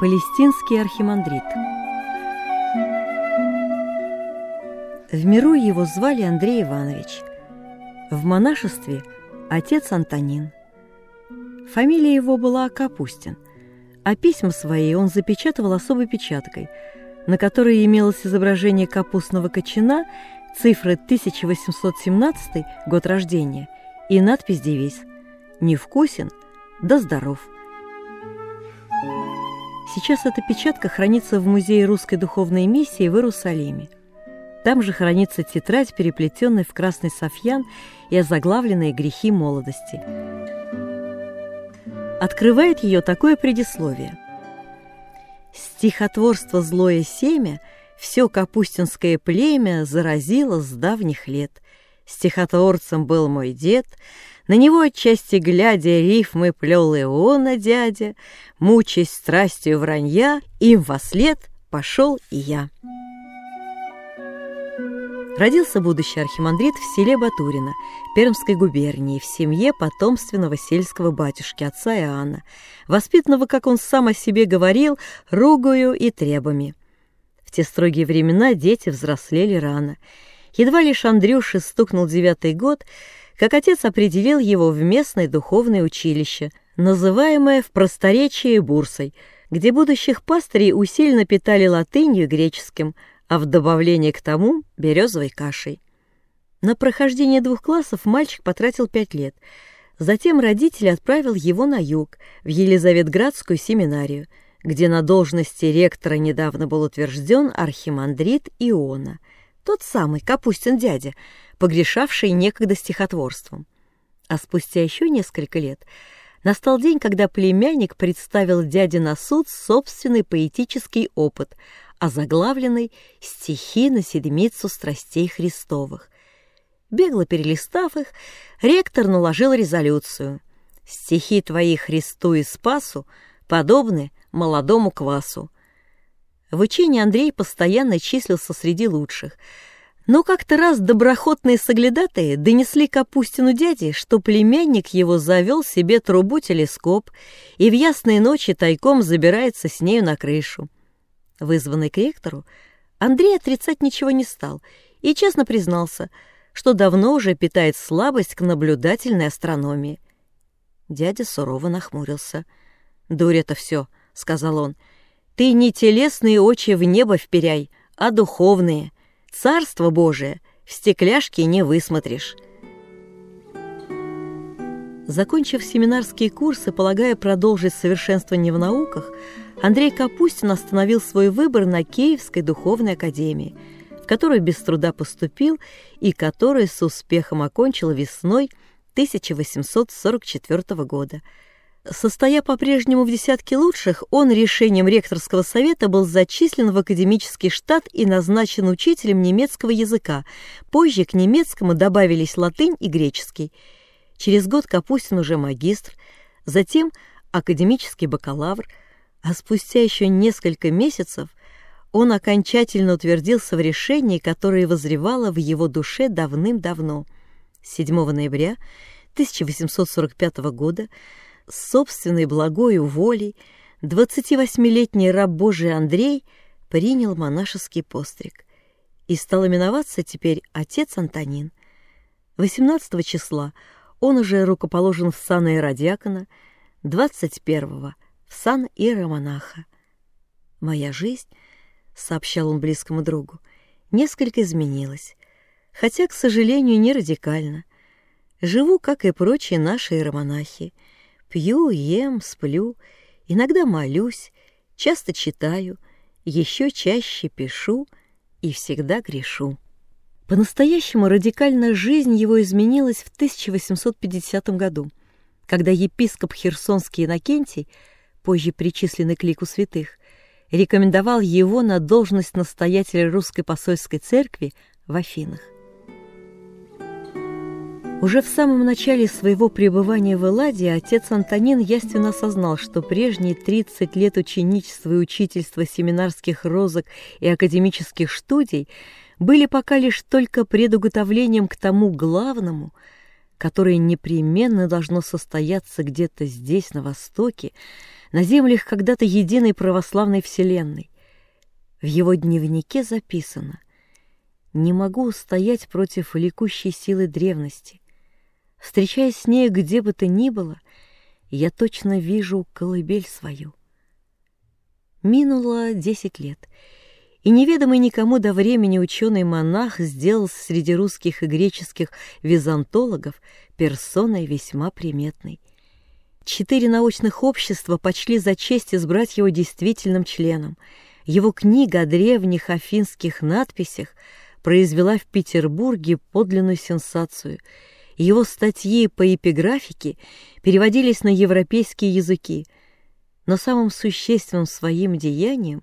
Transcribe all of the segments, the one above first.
Палестинский архимандрит В миру его звали Андрей Иванович. В монашестве отец Антонин. Фамилия его была Капустин, а письма свои он запечатывал особой печаткой, на которой имелось изображение капустного кочана, цифры 1817 год рождения и надпись-девиз «Невкусен, да здоров». Сейчас эта печатка хранится в Музее русской духовной миссии в Иерусалиме. Там же хранится тетрадь, переплетенная в красный софьян и озаглавленные «Грехи молодости». Открывает ее такое предисловие. «Стихотворство «Злое семя» все капустинское племя заразило с давних лет. Стихотворцем был мой дед, на него отчасти глядя рифмы плел Иона дядя, мучаясь страстью вранья, им во след пошел и я». Родился будущий архимандрит в селе Батурино, Пермской губернии, в семье потомственного сельского батюшки, отца Иоанна, воспитанного, как он сам о себе говорил, ругою и требами. В те строгие времена дети взрослели рано. Едва лишь Андрюше стукнул девятый год, как отец определил его в местное духовное училище, называемое в просторечии Бурсой, где будущих пастырей усиленно питали латынью и греческим – а в добавление к тому – березовой кашей. На прохождение двух классов мальчик потратил пять лет. Затем родители отправил его на юг, в Елизаветградскую семинарию, где на должности ректора недавно был утвержден архимандрит Иона, тот самый Капустин дядя, погрешавший некогда стихотворством. А спустя еще несколько лет настал день, когда племянник представил дяде на суд собственный поэтический опыт – озаглавленный «Стихи на седмицу страстей Христовых». Бегло перелистав их, ректор наложил резолюцию. «Стихи твои Христу и Спасу подобны молодому квасу». В учении Андрей постоянно числился среди лучших, но как-то раз доброхотные соглядатые донесли Капустину дяде, что племянник его завел себе трубу-телескоп и в ясные ночи тайком забирается с нею на крышу. Вызванный к ректору, Андрей отрицать ничего не стал и честно признался, что давно уже питает слабость к наблюдательной астрономии. Дядя сурово нахмурился. «Дурь это все», — сказал он. «Ты не телесные очи в небо вперяй, а духовные. Царство Божие в стекляшке не высмотришь». Закончив семинарские курсы, полагая продолжить совершенствование в науках, Андрей Капустин остановил свой выбор на Киевской духовной академии, в которую без труда поступил и которую с успехом окончил весной 1844 года. Состоя по-прежнему в десятке лучших, он решением ректорского совета был зачислен в академический штат и назначен учителем немецкого языка. Позже к немецкому добавились латынь и греческий. Через год Капустин уже магистр, затем академический бакалавр – а спустя еще несколько месяцев он окончательно утвердился в решении, которое возревало в его душе давным-давно. 7 ноября 1845 года собственной благою волей 28-летний раб Божий Андрей принял монашеский постриг и стал именоваться теперь отец Антонин. 18 числа он уже рукоположен в сан иеродиакона, 21 в сан иеромонаха. «Моя жизнь», — сообщал он близкому другу, — «несколько изменилась, хотя, к сожалению, не радикально. Живу, как и прочие наши иеромонахи. Пью, ем, сплю, иногда молюсь, часто читаю, еще чаще пишу и всегда грешу». По-настоящему радикально жизнь его изменилась в 1850 году, когда епископ Херсонский Иннокентий позже причисленный к лику святых, рекомендовал его на должность настоятеля русской посольской церкви в Афинах. Уже в самом начале своего пребывания в Элладе отец Антонин яственно осознал, что прежние 30 лет ученичества и учительства семинарских розок и академических студий были пока лишь только предуготовлением к тому главному, которое непременно должно состояться где-то здесь, на Востоке, на землях когда-то единой православной вселенной. В его дневнике записано «Не могу устоять против влекущей силы древности. Встречаясь с ней где бы то ни было, я точно вижу колыбель свою». Минуло десять лет, и неведомый никому до времени ученый-монах сделал среди русских и греческих византологов персоной весьма приметной. Четыре научных общества почли за честь избрать его действительным членом. Его книга о древних афинских надписях произвела в Петербурге подлинную сенсацию. Его статьи по эпиграфике переводились на европейские языки. Но самым существенным своим деянием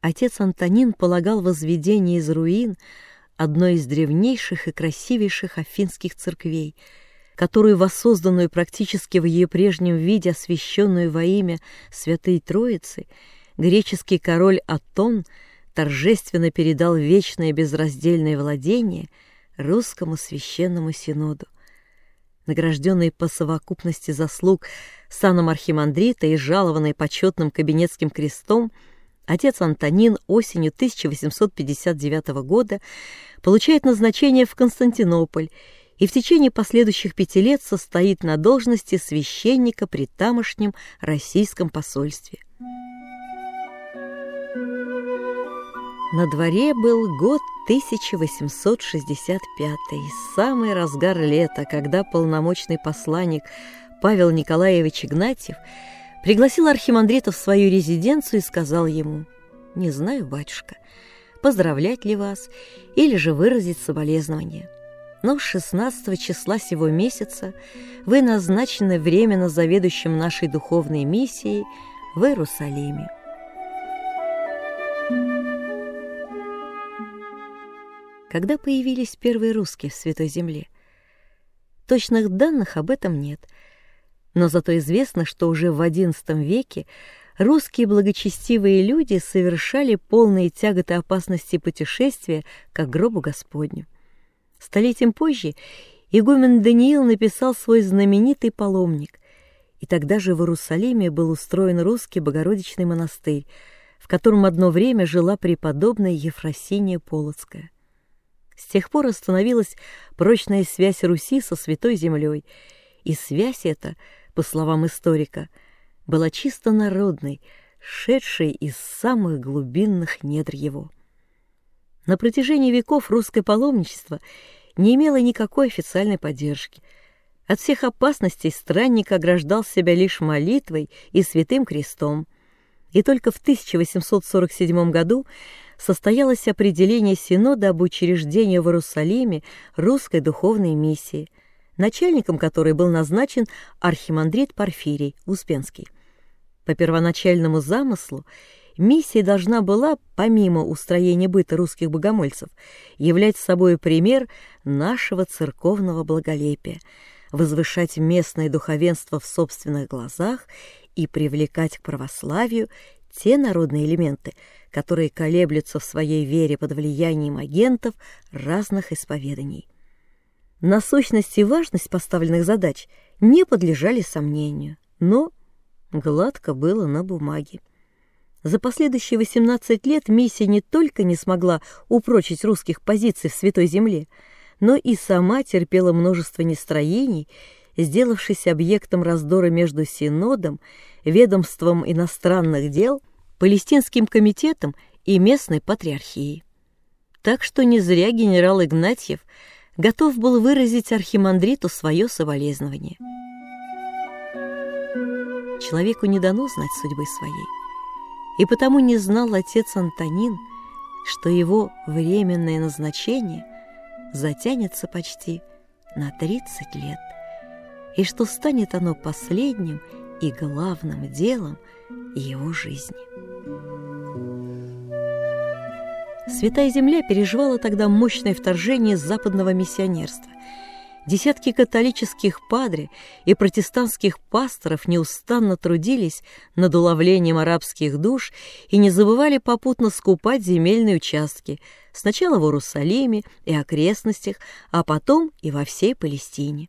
отец Антонин полагал возведение из руин одной из древнейших и красивейших афинских церквей — которую, воссозданную практически в ее прежнем виде, освященную во имя Святой Троицы, греческий король Атон торжественно передал вечное безраздельное владение русскому священному синоду. Награжденный по совокупности заслуг саном архимандрита и жалованный почетным кабинетским крестом, отец Антонин осенью 1859 года получает назначение в Константинополь и в течение последующих пяти лет состоит на должности священника при тамошнем российском посольстве. На дворе был год 1865, самый разгар лета, когда полномочный посланник Павел Николаевич Игнатьев пригласил архимандрита в свою резиденцию и сказал ему, «Не знаю, батюшка, поздравлять ли вас или же выразить соболезнования» но 16 числа сего месяца вы назначены временно заведующим нашей духовной миссией в Иерусалиме. Когда появились первые русские в Святой Земле? Точных данных об этом нет, но зато известно, что уже в XI веке русские благочестивые люди совершали полные тяготы опасности путешествия к гробу Господню. Столетием позже игумен Даниил написал свой знаменитый паломник, и тогда же в Иерусалиме был устроен русский Богородичный монастырь, в котором одно время жила преподобная Ефросиния Полоцкая. С тех пор остановилась прочная связь Руси со Святой Землей, и связь эта, по словам историка, была чисто народной, шедшей из самых глубинных недр его. На протяжении веков русское паломничество не имело никакой официальной поддержки. От всех опасностей странник ограждал себя лишь молитвой и святым крестом. И только в 1847 году состоялось определение Синода об учреждении в Иерусалиме русской духовной миссии, начальником которой был назначен архимандрит Порфирий Успенский. По первоначальному замыслу Миссия должна была, помимо устроения быта русских богомольцев, являть собой пример нашего церковного благолепия, возвышать местное духовенство в собственных глазах и привлекать к православию те народные элементы, которые колеблются в своей вере под влиянием агентов разных исповеданий. Насущность и важность поставленных задач не подлежали сомнению, но гладко было на бумаге. За последующие 18 лет миссия не только не смогла упрочить русских позиций в Святой Земле, но и сама терпела множество нестроений, сделавшись объектом раздора между Синодом, ведомством иностранных дел, Палестинским комитетом и местной патриархией. Так что не зря генерал Игнатьев готов был выразить архимандриту свое соболезнование. Человеку не дано знать судьбы своей и потому не знал отец Антонин, что его временное назначение затянется почти на 30 лет, и что станет оно последним и главным делом его жизни. Святая Земля переживала тогда мощное вторжение западного миссионерства – Десятки католических падре и протестантских пасторов неустанно трудились над уловлением арабских душ и не забывали попутно скупать земельные участки, сначала в Иерусалиме и окрестностях, а потом и во всей Палестине.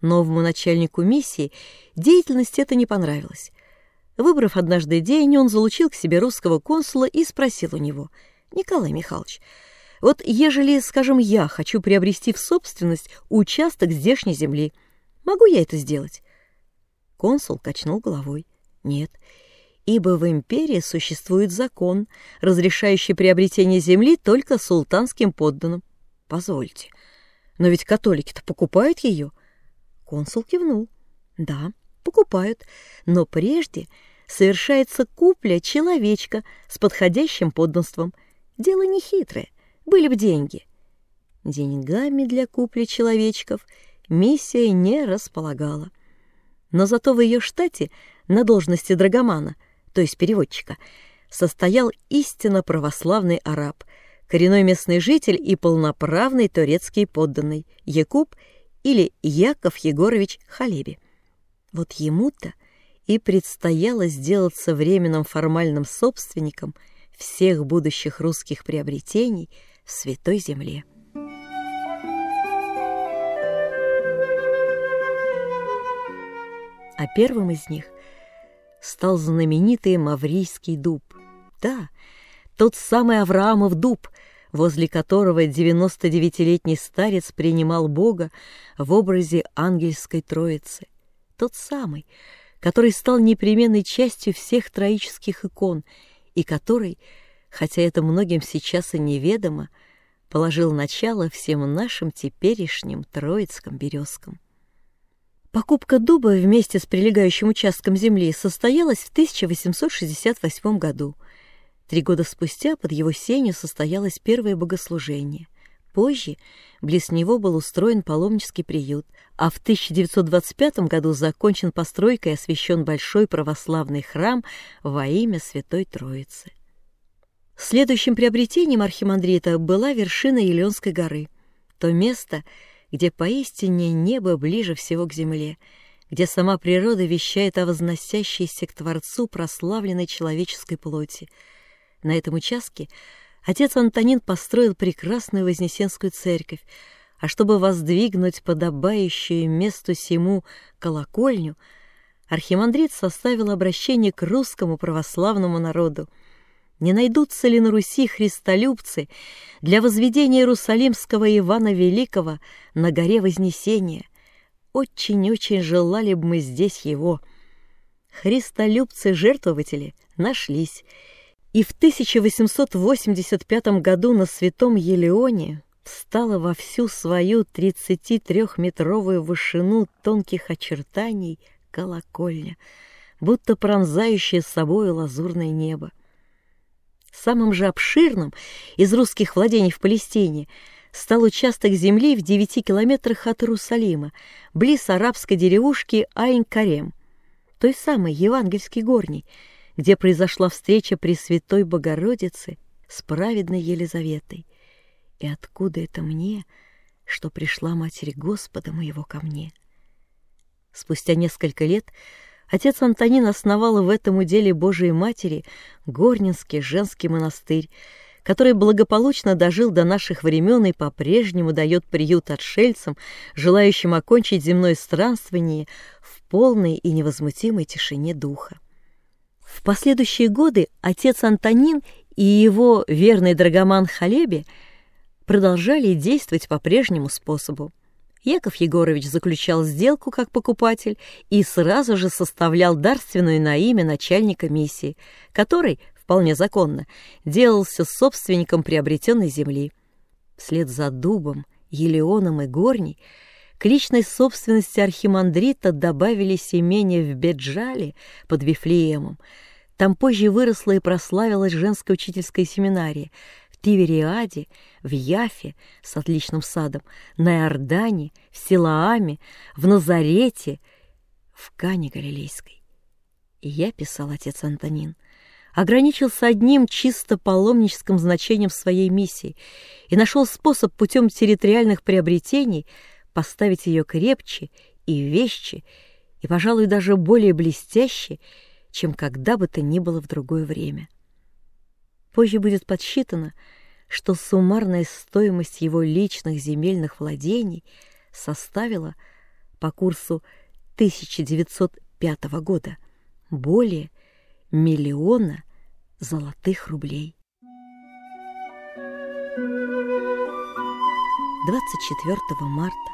Новому начальнику миссии деятельность эта не понравилась. Выбрав однажды день, он залучил к себе русского консула и спросил у него, «Николай Михайлович, вот ежели, скажем, я хочу приобрести в собственность участок здешней земли, могу я это сделать?» Консул качнул головой. «Нет, ибо в империи существует закон, разрешающий приобретение земли только султанским подданным. Позвольте, но ведь католики-то покупают ее?» Консул кивнул. «Да, покупают, но прежде совершается купля человечка с подходящим подданством. Дело нехитрое были бы деньги. Деньгами для купли человечков миссия не располагала. Но зато в ее штате на должности драгомана, то есть переводчика, состоял истинно православный араб, коренной местный житель и полноправный турецкий подданный Якуб или Яков Егорович Халеби. Вот ему-то и предстояло сделаться временным формальным собственником всех будущих русских приобретений – в Святой Земле. А первым из них стал знаменитый Маврийский дуб. Да, тот самый Авраамов дуб, возле которого 99-летний старец принимал Бога в образе ангельской троицы. Тот самый, который стал непременной частью всех троических икон и который – хотя это многим сейчас и неведомо, положил начало всем нашим теперешним троицким березкам. Покупка дуба вместе с прилегающим участком земли состоялась в 1868 году. Три года спустя под его сенью состоялось первое богослужение. Позже близ него был устроен паломнический приют, а в 1925 году закончен постройкой и освящен большой православный храм во имя Святой Троицы. Следующим приобретением архимандрита была вершина Еленской горы, то место, где поистине небо ближе всего к земле, где сама природа вещает о возносящейся к Творцу прославленной человеческой плоти. На этом участке отец Антонин построил прекрасную Вознесенскую церковь, а чтобы воздвигнуть подобающую месту сему колокольню, архимандрит составил обращение к русскому православному народу — не найдутся ли на Руси христолюбцы для возведения Иерусалимского Ивана Великого на горе Вознесения. Очень-очень желали бы мы здесь его. Христолюбцы-жертвователи нашлись, и в 1885 году на Святом Елеоне встала во всю свою 33-метровую вышину тонких очертаний колокольня, будто пронзающая собой лазурное небо. Самым же обширным из русских владений в Палестине стал участок земли в девяти километрах от Иерусалима, близ арабской деревушки Айн-Карем, той самой евангельской горней, где произошла встреча Пресвятой Богородицы с праведной Елизаветой. И откуда это мне, что пришла Матерь Господа моего ко мне? Спустя несколько лет Отец Антонин основал в этом уделе Божией Матери Горнинский женский монастырь, который благополучно дожил до наших времен и по-прежнему дает приют отшельцам, желающим окончить земное странствование в полной и невозмутимой тишине духа. В последующие годы отец Антонин и его верный драгоман Халеби продолжали действовать по прежнему способу. Яков Егорович заключал сделку как покупатель и сразу же составлял дарственную на имя начальника миссии, который, вполне законно, делался собственником приобретенной земли. Вслед за дубом, елеоном и горней к личной собственности архимандрита добавились имения в Беджале под Вифлеемом. Там позже выросла и прославилась женская учительская семинария — Тивериаде, в Яфе с отличным садом, на Иордане, в Силааме, в Назарете, в Кане Галилейской. И я, писал отец Антонин, ограничился одним чисто паломническим значением своей миссии и нашел способ путем территориальных приобретений поставить ее крепче и вещи, и, пожалуй, даже более блестяще, чем когда бы то ни было в другое время. Позже будет подсчитано, что суммарная стоимость его личных земельных владений составила по курсу 1905 года более миллиона золотых рублей. 24 марта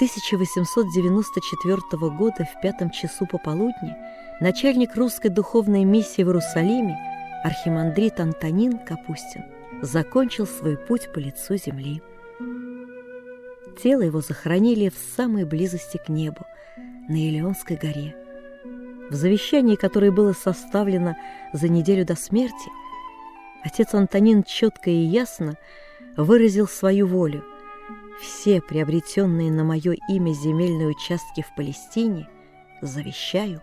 1894 года в пятом часу пополудни начальник русской духовной миссии в Иерусалиме архимандрит Антонин Капустин закончил свой путь по лицу земли. Тело его захоронили в самой близости к небу, на Елеонской горе. В завещании, которое было составлено за неделю до смерти, отец Антонин четко и ясно выразил свою волю – все приобретенные на мое имя земельные участки в Палестине завещаю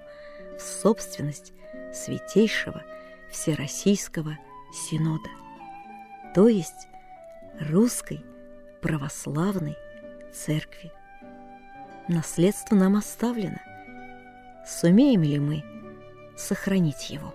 в собственность Святейшего Всероссийского Синода, то есть Русской Православной Церкви. Наследство нам оставлено. Сумеем ли мы сохранить его?